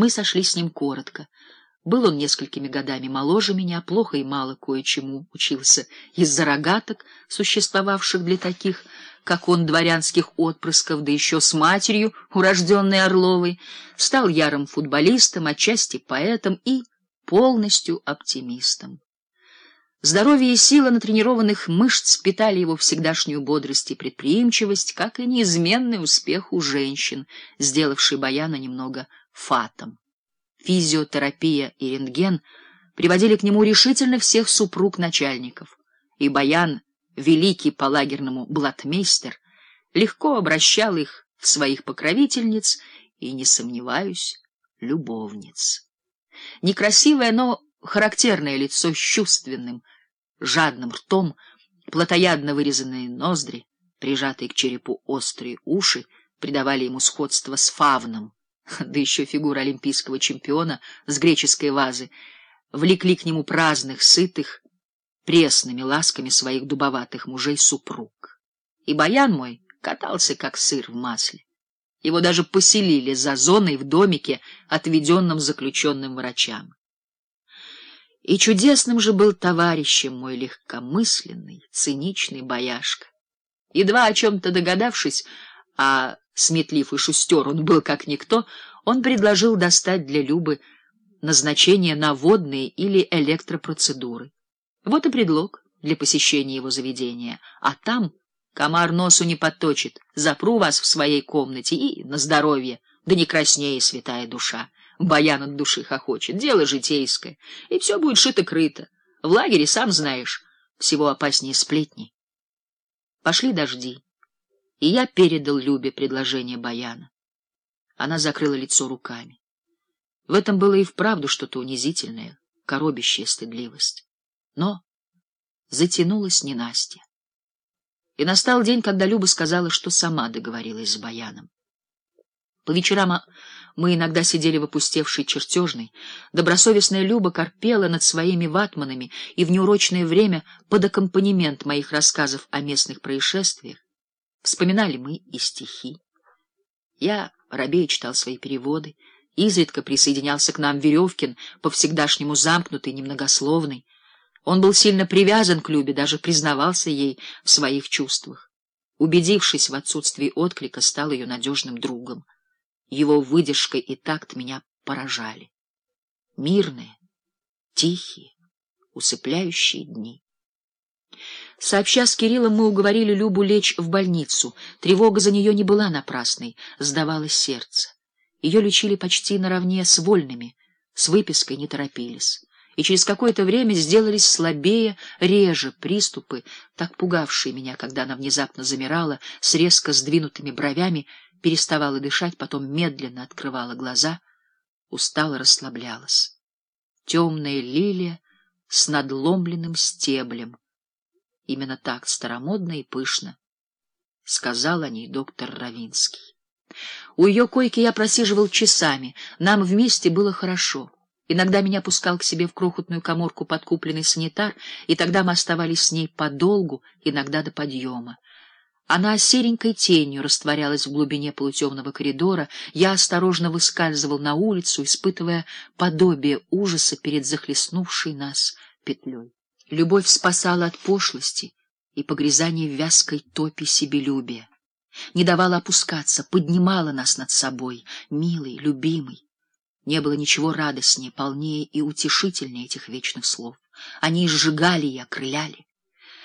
Мы сошли с ним коротко. Был он несколькими годами моложе меня, плохо и мало кое-чему учился из-за рогаток, существовавших для таких, как он, дворянских отпрысков, да еще с матерью, урожденной Орловой, стал ярым футболистом, отчасти поэтом и полностью оптимистом. Здоровье и сила натренированных мышц питали его всегдашнюю бодрость и предприимчивость, как и неизменный успех у женщин, сделавший Баяна немного фатом. Физиотерапия и рентген приводили к нему решительно всех супруг начальников, и Баян, великий по лагерному блатмейстер, легко обращал их в своих покровительниц и, не сомневаюсь, любовниц. Некрасивое, но характерное лицо с чувственным, жадным ртом, плотоядно вырезанные ноздри, прижатые к черепу острые уши, придавали ему сходство с фавном да еще фигура олимпийского чемпиона с греческой вазы, влекли к нему праздных, сытых, пресными ласками своих дубоватых мужей супруг. И баян мой катался, как сыр в масле. Его даже поселили за зоной в домике, отведенном заключенным врачам. И чудесным же был товарищем мой легкомысленный, циничный бояшка. Едва о чем-то догадавшись, а сметлив и шустер он был как никто, он предложил достать для Любы назначение на водные или электропроцедуры. Вот и предлог для посещения его заведения. А там комар носу не подточит, запру вас в своей комнате и на здоровье, да не краснее святая душа. Баян от души хохочет, дело житейское, и все будет шито-крыто. В лагере, сам знаешь, всего опаснее сплетни. Пошли дожди и я передал Любе предложение Баяна. Она закрыла лицо руками. В этом было и вправду что-то унизительное, коробящая стыдливость. Но затянулась ненастье. И настал день, когда Люба сказала, что сама договорилась с Баяном. По вечерам мы иногда сидели в опустевшей чертежной. Добросовестная Люба корпела над своими ватманами, и в неурочное время под аккомпанемент моих рассказов о местных происшествиях Вспоминали мы и стихи. Я, рабея, читал свои переводы, изредка присоединялся к нам Веревкин, по-всегдашнему замкнутый, немногословный. Он был сильно привязан к Любе, даже признавался ей в своих чувствах. Убедившись в отсутствии отклика, стал ее надежным другом. Его выдержка и такт меня поражали. Мирные, тихие, усыпляющие дни. Сообща с Кириллом, мы уговорили Любу лечь в больницу. Тревога за нее не была напрасной, сдавалось сердце. Ее лечили почти наравне с вольными, с выпиской не торопились. И через какое-то время сделались слабее, реже приступы, так пугавшие меня, когда она внезапно замирала, с резко сдвинутыми бровями, переставала дышать, потом медленно открывала глаза, устало расслаблялась. Темная лилия с надломленным стеблем, Именно так, старомодно и пышно, — сказал о ней доктор Равинский. У ее койки я просиживал часами, нам вместе было хорошо. Иногда меня пускал к себе в крохотную коморку подкупленный санитар, и тогда мы оставались с ней подолгу, иногда до подъема. Она серенькой тенью растворялась в глубине полутемного коридора, я осторожно выскальзывал на улицу, испытывая подобие ужаса перед захлестнувшей нас петлей. Любовь спасала от пошлости и погрязания в вязкой топи себелюбия, не давала опускаться, поднимала нас над собой, милый, любимый. Не было ничего радостнее, полнее и утешительнее этих вечных слов. Они сжигали и окрыляли.